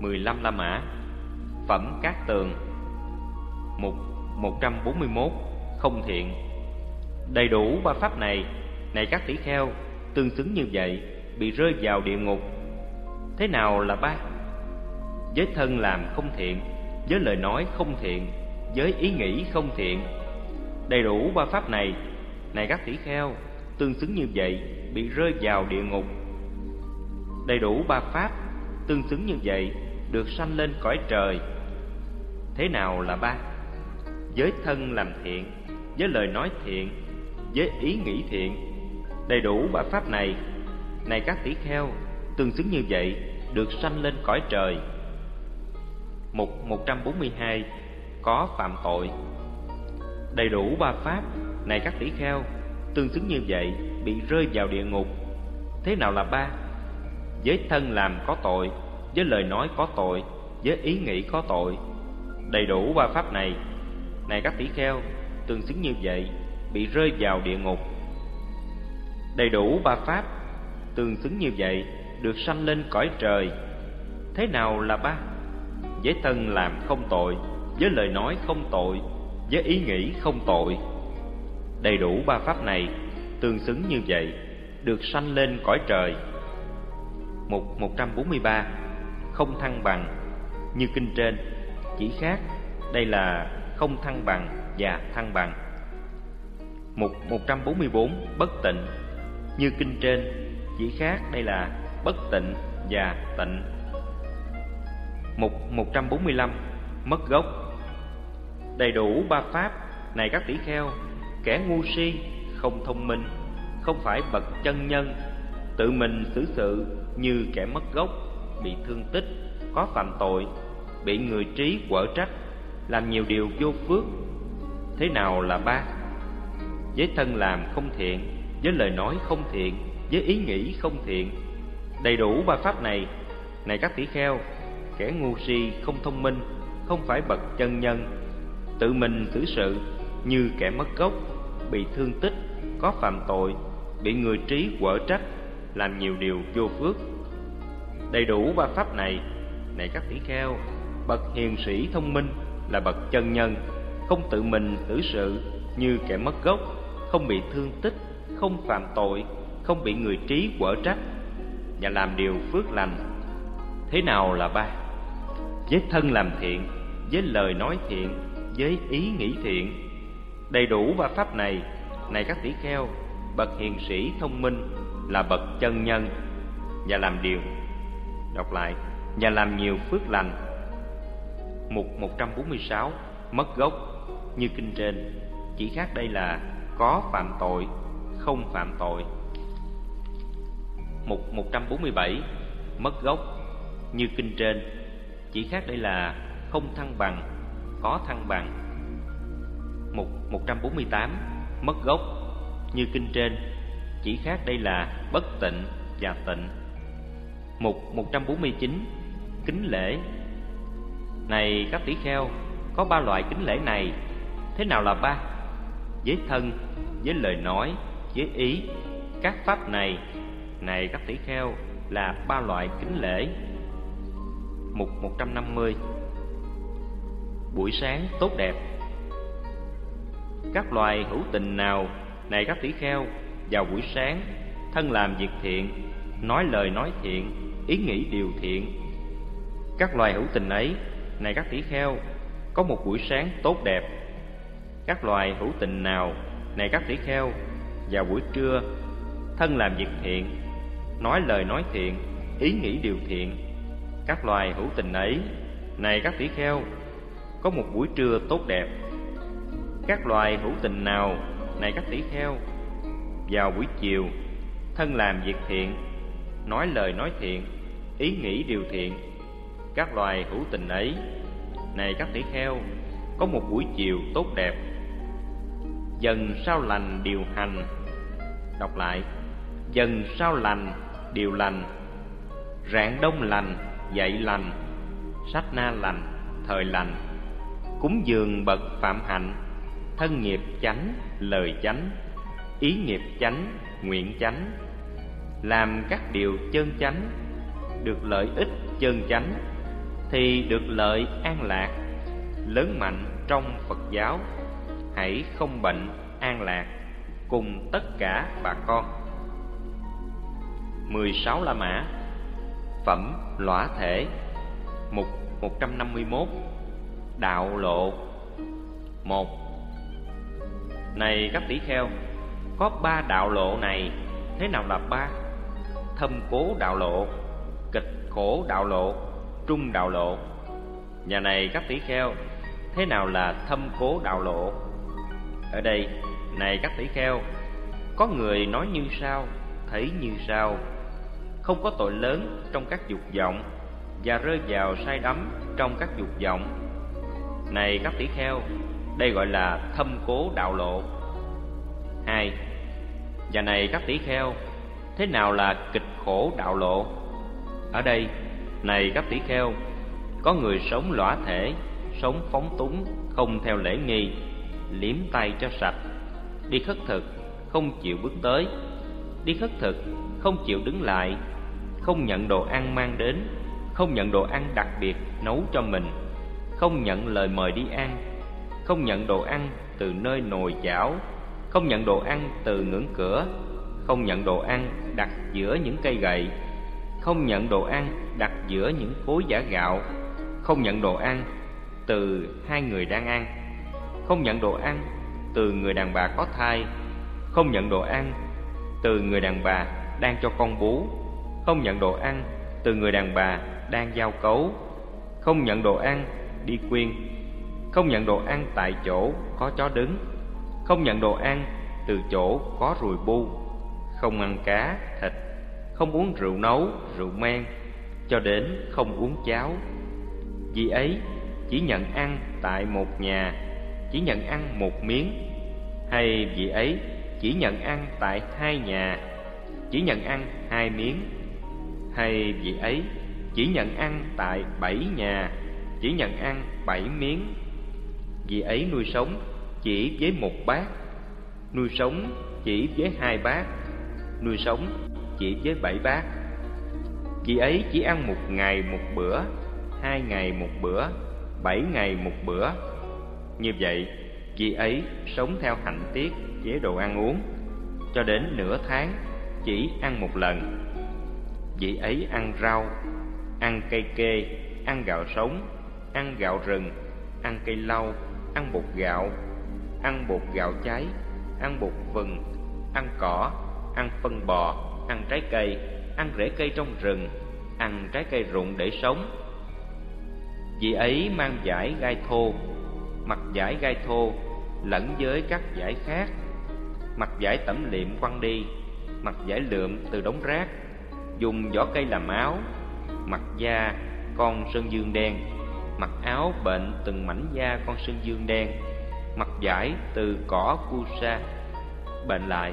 15 La Mã. Phẩm Cát Tường Mục 141 Không thiện. Đầy đủ ba pháp này Này các tỷ kheo, Tương xứng như vậy, Bị rơi vào địa ngục. Thế nào là ba? Với thân làm không thiện Với lời nói không thiện Với ý nghĩ không thiện. Đầy đủ ba pháp này Này các tỷ kheo, Tương xứng như vậy, Bị rơi vào địa ngục. Đầy đủ ba pháp Tương xứng như vậy, Được sanh lên cõi trời. Thế nào là ba? Với thân làm thiện Với lời nói thiện Với ý nghĩ thiện. Đầy đủ ba pháp này. Này các tỷ kheo, Tương xứng như vậy, Được sanh lên cõi trời. Mục 142 Có phạm tội. Đầy đủ ba pháp, Này các tỷ kheo, Tương xứng như vậy, Bị rơi vào địa ngục. Thế nào là ba? Với thân làm có tội. Với lời nói có tội, Với ý nghĩ có tội. Đầy đủ ba pháp này. Này các tỷ kheo, Tương xứng như vậy, Bị rơi vào địa ngục. Đầy đủ ba pháp, Tương xứng như vậy, Được sanh lên cõi trời. Thế nào là ba? Với thân làm không tội, Với lời nói không tội, Với ý nghĩ không tội. Đầy đủ ba pháp này, Tương xứng như vậy, Được sanh lên cõi trời. Mục 143 không thăng bằng. Như kinh trên Chỉ khác Đây là không thăng bằng và thăng bằng. Mục 144 Bất tịnh. Như kinh trên Chỉ khác đây là bất tịnh và tịnh. Mục 145 Mất gốc. Đầy đủ ba pháp Này các tỷ kheo Kẻ ngu si, không thông minh Không phải bậc chân nhân Tự mình xử sự như kẻ mất gốc. Bị thương tích, có phạm tội Bị người trí quở trách Làm nhiều điều vô phước. Thế nào là ba? Với thân làm không thiện Với lời nói không thiện Với ý nghĩ không thiện. Đầy đủ ba pháp này Này các tỷ kheo Kẻ ngu si không thông minh Không phải bậc chân nhân. Tự mình xử sự như kẻ mất gốc Bị thương tích, có phạm tội Bị người trí quở trách Làm nhiều điều vô phước. Đầy đủ ba pháp này Này các tỷ kheo Bậc hiền sĩ thông minh là bậc chân nhân Không tự mình xử sự như kẻ mất gốc Không bị thương tích, không phạm tội Không bị người trí quở trách Và làm điều phước lành Thế nào là ba? với thân làm thiện, với lời nói thiện, với ý nghĩ thiện. Đầy đủ ba pháp này, này các tỷ kheo, bậc hiền sĩ thông minh là bậc chân nhân và làm điều. Đọc lại, và làm nhiều phước lành. Mục 146 Mất gốc như kinh trên, chỉ khác đây là có phạm tội, không phạm tội. Mục 147 Mất gốc như kinh trên chỉ khác đây là không thăng bằng, có thăng bằng. Mục 148 Mất gốc Như kinh trên Chỉ khác đây là bất tịnh và tịnh Mục 149 Kính lễ. Này các tỷ kheo Có ba loại kính lễ này. Thế nào là ba? Với thân, với lời nói, với ý. Các pháp này Này các tỷ kheo Là ba loại kính lễ. Mục 150 Buổi sáng tốt đẹp. Các loài hữu tình nào Này các tỷ kheo Vào buổi sáng Thân làm việc thiện Nói lời nói thiện Ý nghĩ điều thiện. Các loài hữu tình ấy, Này các tỷ kheo, Có một buổi sáng tốt đẹp. Các loài hữu tình nào, Này các tỷ kheo, Vào buổi trưa, Thân làm việc thiện, Nói lời nói thiện, Ý nghĩ điều thiện. Các loài hữu tình ấy, này các tỷ kheo, có một buổi trưa tốt đẹp. Các loài hữu tình nào, này các tỷ kheo, vào buổi chiều, thân làm việc thiện, nói lời nói thiện ý nghĩ điều thiện. Các loài hữu tình ấy, này các tỷ kheo, có một buổi chiều tốt đẹp. Dần sao lành điều hành. Đọc lại, dần sao lành điều lành. Rạng đông lành dạy lành. Sách na lành, thời lành. Cúng dường bậc phạm hạnh, thân nghiệp chánh, lời chánh. Ý nghiệp chánh, nguyện chánh. Làm các điều chân chánh được lợi ích chân chánh, thì được lợi an lạc. Lớn mạnh trong Phật giáo, hãy không bệnh an lạc cùng tất cả bà con. 16 La Mã, Phẩm Lõa Thể, Mục 151 Đạo Lộ. Một, Này các tỷ kheo, Có ba đạo lộ này, Thế nào là ba? Thâm cố đạo lộ. Kịch khổ đạo lộ Trung đạo lộ. Nhà này các tỷ kheo Thế nào là thâm cố đạo lộ? Ở đây, này các tỷ kheo Có người nói như sau Thấy như sau. Không có tội lớn trong các dục vọng Và rơi vào sai đắm trong các dục vọng. Này các tỷ kheo đây gọi là thâm cố đạo lộ. Hai Và này các tỷ kheo Thế nào là kịch khổ đạo lộ? Ở đây Này các tỷ kheo Có người sống lõa thể Sống phóng túng Không theo lễ nghi Liếm tay cho sạch. Đi khất thực Không chịu bước tới. Đi khất thực Không chịu đứng lại. Không nhận đồ ăn mang đến Không nhận đồ ăn đặc biệt nấu cho mình. Không nhận lời mời đi ăn không nhận đồ ăn từ nơi nồi chảo, không nhận đồ ăn từ ngưỡng cửa, không nhận đồ ăn đặt giữa những cây gậy, không nhận đồ ăn đặt giữa những khối giả gạo, không nhận đồ ăn từ hai người đang ăn, không nhận đồ ăn từ người đàn bà có thai, không nhận đồ ăn từ người đàn bà đang cho con bú, không nhận đồ ăn từ người đàn bà đang giao cấu, không nhận đồ ăn đi quyên. Không nhận đồ ăn tại chỗ có chó đứng. Không nhận đồ ăn từ chỗ có ruồi bu. Không ăn cá, thịt không uống rượu nấu, rượu men Cho đến không uống cháo. Vì ấy chỉ nhận ăn tại một nhà Chỉ nhận ăn một miếng. Hay vì ấy chỉ nhận ăn tại hai nhà Chỉ nhận ăn hai miếng. Hay vì ấy chỉ nhận ăn tại bảy nhà Chỉ nhận ăn bảy miếng. Vị ấy nuôi sống chỉ với một bát Nuôi sống chỉ với hai bát Nuôi sống chỉ với bảy bát. Chị ấy chỉ ăn một ngày một bữa Hai ngày một bữa Bảy ngày một bữa. Như vậy chị ấy sống theo hạnh tiết chế độ ăn uống. Cho đến nửa tháng chỉ ăn một lần. Chị ấy ăn rau Ăn cây kê Ăn gạo sống Ăn gạo rừng Ăn cây lau ăn bột gạo, ăn bột gạo cháy, ăn bột vừng, ăn cỏ, ăn phân bò, ăn trái cây, ăn rễ cây trong rừng, ăn trái cây rụng để sống. Vị ấy mang giải gai thô, mặc giải gai thô lẫn với các giải khác, mặc giải tẩm liệm quăng đi, mặc giải lượm từ đống rác, dùng vỏ cây làm áo, mặc da con sơn dương đen mặc áo bệnh từng mảnh da con sơn dương đen mặc giải từ cỏ cu sa. Bệnh lại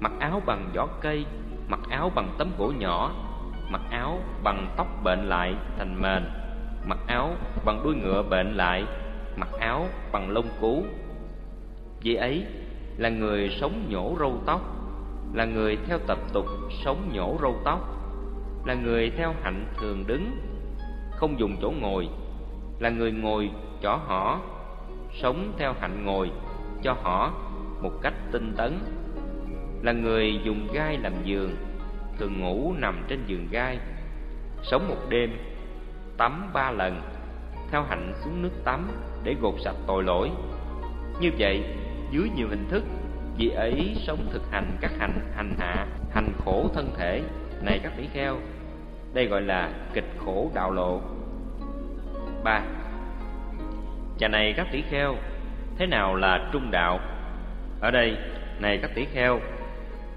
mặc áo bằng vỏ cây, mặc áo bằng tấm gỗ nhỏ, mặc áo bằng tóc bệnh lại thành mền, mặc áo bằng đuôi ngựa bệnh lại, mặc áo bằng lông cú vì ấy là người sống nhổ râu tóc, là người theo tập tục sống nhổ râu tóc, là người theo hạnh thường đứng, không dùng chỗ ngồi, là người ngồi cho họ, sống theo hạnh ngồi cho họ một cách tinh tấn là người dùng gai làm giường thường ngủ nằm trên giường gai sống một đêm tắm ba lần theo hạnh xuống nước tắm để gột sạch tội lỗi như vậy dưới nhiều hình thức vị ấy sống thực hành các hành hành hạ hành khổ thân thể này các tỷ kheo đây gọi là kịch khổ đạo lộ 3. Chà này các tỷ kheo, thế nào là trung đạo? Ở đây, này các tỷ kheo,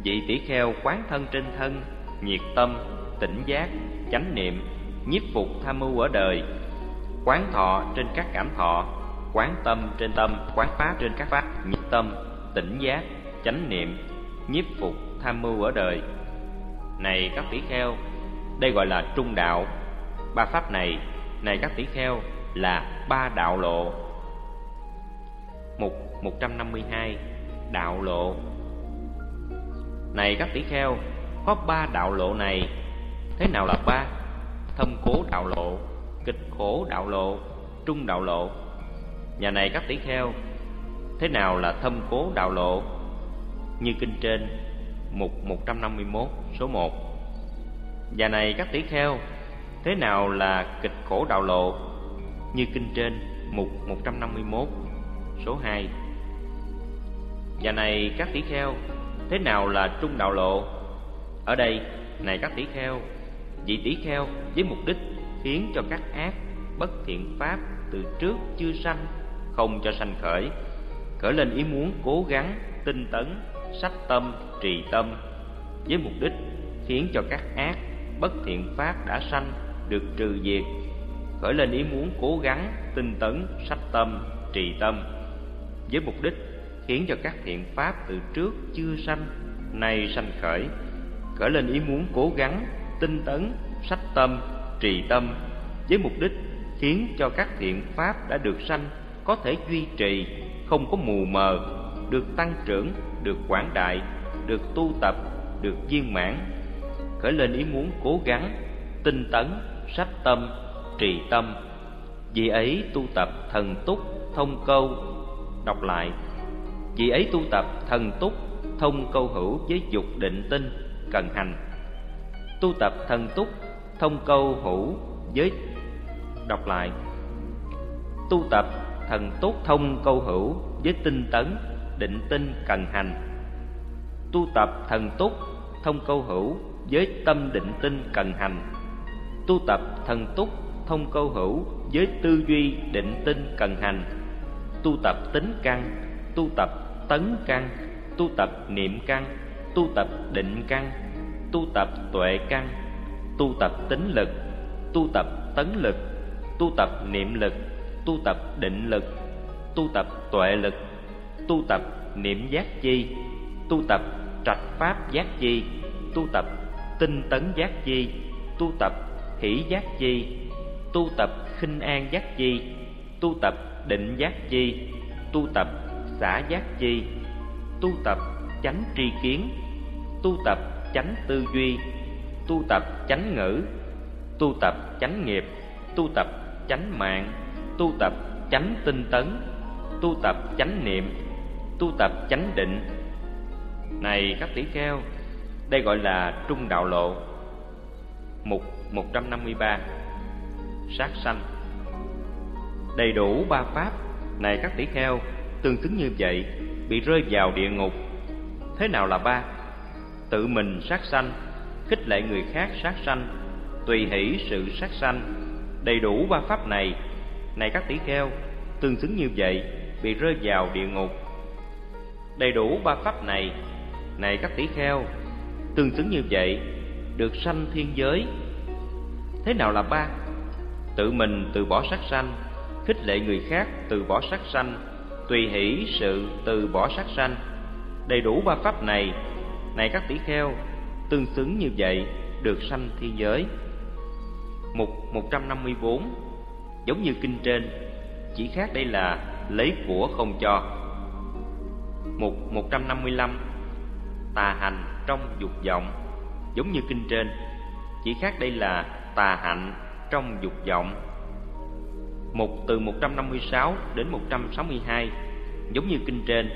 vị tỷ kheo quán thân trên thân, nhiệt tâm, tỉnh giác, chánh niệm, nhiếp phục tham mưu ở đời, quán thọ trên các cảm thọ, quán tâm trên tâm, quán pháp trên các pháp, nhiệt tâm, tỉnh giác, chánh niệm, nhiếp phục tham mưu ở đời. Này các tỷ kheo, đây gọi là trung đạo. Ba pháp này này các tỷ kheo là ba đạo lộ Mục 152 Đạo lộ này các tỷ kheo, Có ba đạo lộ này. Thế nào là ba? Thâm cố đạo lộ, kịch khổ đạo lộ, trung đạo lộ. Nhà này các tỷ kheo, thế nào là thâm cố đạo lộ? Như kinh trên, mục 151 số 1 nhà này các tỷ kheo, thế nào là kịch khổ đạo lộ? Như kinh trên, mục 151 số 2 Nhà này các tỷ kheo Thế nào là trung đạo lộ? Ở đây này các tỷ kheo Vị tỷ kheo với mục đích Khiến cho các ác bất thiện pháp Từ trước chưa sanh Không cho sanh khởi Khởi lên ý muốn cố gắng tinh tấn Sách tâm, trì tâm Với mục đích khiến cho các ác bất thiện pháp đã sanh Được trừ diệt Khởi lên ý muốn cố gắng tinh tấn sách tâm, trì tâm Với mục đích khiến cho các thiện pháp từ trước chưa sanh, nay sanh khởi khởi lên ý muốn cố gắng, tinh tấn, sách tâm, trì tâm, với mục đích khiến cho các thiện pháp đã được sanh có thể duy trì, không có mù mờ, được tăng trưởng, được quảng đại, được tu tập, được viên mãn. Khởi lên ý muốn cố gắng, tinh tấn, sách tâm, trì tâm. Vì ấy tu tập thần túc, thông câu, đọc lại vì ấy tu tập thần túc, Thông câu hữu với dục định tinh, Cần hành. Tu tập thần túc, Thông câu hữu với, Đọc lại. Tu tập thần túc, thông câu hữu Với tinh tấn, Định tinh, cần hành. Tu tập thần túc, Thông câu hữu với tâm định tinh, cần hành. Tu tập thần túc, thông câu hữu với tư duy định tinh, cần hành. Tu tập tính căn tu tập tấn căn tu tập niệm căn tu tập định căn tu tập tuệ căn tu tập tính lực tu tập tấn lực tu tập niệm lực tu tập định lực tu tập tuệ lực tu tập niệm giác chi tu tập trạch pháp giác chi tu tập tinh tấn giác chi tu tập hỷ giác chi tu tập khinh an giác chi tu tập định giác chi tu tập xả giác chi. Tu tập chánh tri kiến. Tu tập chánh tư duy. Tu tập chánh ngữ. Tu tập chánh nghiệp. Tu tập chánh mạng. Tu tập chánh tinh tấn. Tu tập chánh niệm. Tu tập chánh định. Này các tỷ kheo, đây gọi là trung đạo lộ. Mục 153 sát sanh. Đầy đủ ba pháp, này các tỷ kheo tương xứng như vậy, bị rơi vào địa ngục. Thế nào là ba? Tự mình sát sanh, khích lệ người khác sát sanh, tùy hỷ sự sát sanh. Đầy đủ ba pháp này. Này các tỷ kheo, tương xứng như vậy, bị rơi vào địa ngục. Đầy đủ ba pháp này. Này các tỷ kheo, tương xứng như vậy, được sanh thiên giới. Thế nào là ba? Tự mình từ bỏ sát sanh, khích lệ người khác từ bỏ sát sanh tùy hỷ sự từ bỏ sát sanh. Đầy đủ ba pháp này này các tỷ kheo, tương xứng như vậy được sanh thiên giới. Mục 154 giống như kinh trên, chỉ khác đây là lấy của không cho. Mục 155 tà hành trong dục vọng, giống như kinh trên, chỉ khác đây là tà hạnh trong dục vọng. Mục từ 156 đến 162 Giống như kinh trên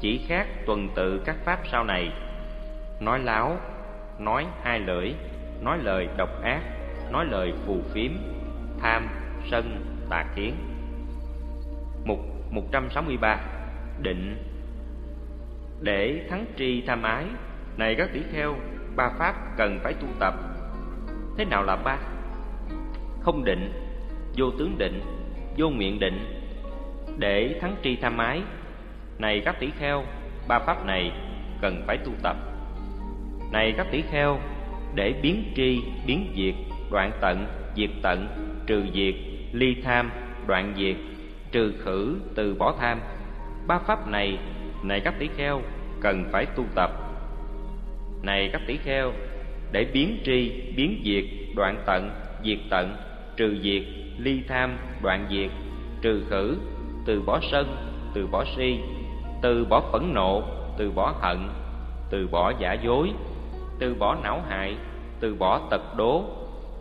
Chỉ khác tuần tự các pháp sau này. Nói láo Nói hai lưỡi Nói lời độc ác Nói lời phù phiếm Tham, sân, tà kiến. Mục 163 Định. Để thắng tri tham ái Này các tỷ kheo Ba pháp cần phải tu tập. Thế nào là ba? Không định vô tướng định, vô nguyện định để thắng tri tham ái. Này các tỷ kheo, ba pháp này cần phải tu tập. Này các tỷ kheo, để biến tri, biến diệt, đoạn tận, diệt tận, trừ diệt, ly tham, đoạn diệt, trừ khử, từ bỏ tham. Ba pháp này, này các tỷ kheo, cần phải tu tập. Này các tỷ kheo, để biến tri, biến diệt, đoạn tận, diệt tận, trừ diệt, ly tham đoạn diệt trừ khử từ bỏ sân từ bỏ si từ bỏ phẫn nộ từ bỏ hận từ bỏ giả dối từ bỏ não hại từ bỏ tật đố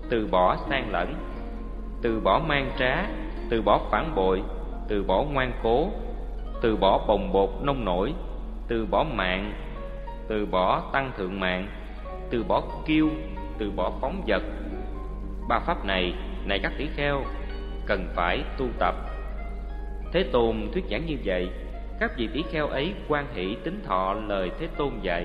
từ bỏ sang lẫn từ bỏ mang trá, từ bỏ phản bội, từ bỏ ngoan cố, từ bỏ bồng bột nông nổi, từ bỏ mạng, từ bỏ tăng thượng mạng, từ bỏ kiêu, từ bỏ phóng vật. Ba pháp này, này các tỷ kheo, cần phải tu tập. Thế Tôn thuyết giảng như vậy, các vị tỷ kheo ấy quan hỷ tính thọ lời Thế Tôn dạy.